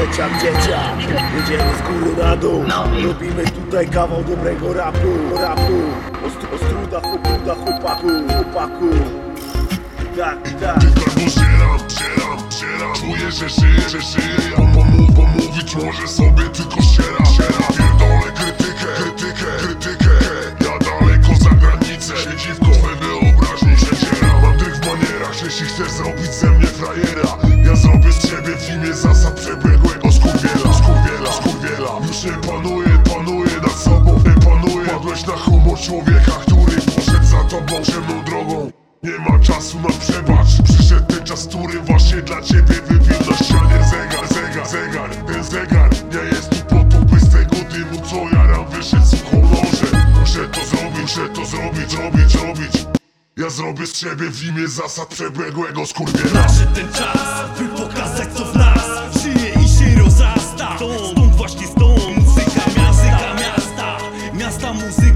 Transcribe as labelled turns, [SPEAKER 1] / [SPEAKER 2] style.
[SPEAKER 1] dzieciak, dzieciak Jedziemy z góry na dół. Robimy tutaj kawał dobrego rapu Rapu. Ostru, Ostruda, chłopuda, chłopaku Chłopaku. Tak, tak.
[SPEAKER 2] Tylko zieram, zieram, zieram Czuję, że żyję, że żyję. Ja pomógł, pomówić może sobie tylko ściera Ściera, pierdolę krytykę, krytykę, krytykę. Ja daleko za granicę Siedzivko swe wyobraźni się dziera Mam drych w manierach, jeśli chcesz zrobić ze mnie frajera Ja zrobię z ciebie w imię zasad przebiegłego człowieka, który poszedł za tobą ciemną drogą. Nie ma czasu na przebacz. Przyszedł ten czas, który właśnie dla ciebie wybił na ścianie. Zegar, zegar, zegar, ten zegar Nie jest tu po to, by z tego dymu co jaram wyszedł suchą noże Muszę to zrobić, muszę to zrobić, zrobić, zrobić. Ja zrobię z ciebie w imię zasad przebiegłego skurwiela.
[SPEAKER 3] Nadszedł ten czas, by pokazać co w nas Żyje i się rozrasta. Stąd, stąd właśnie stąd Muzyka, miastyka, miasta Miasta, muzyka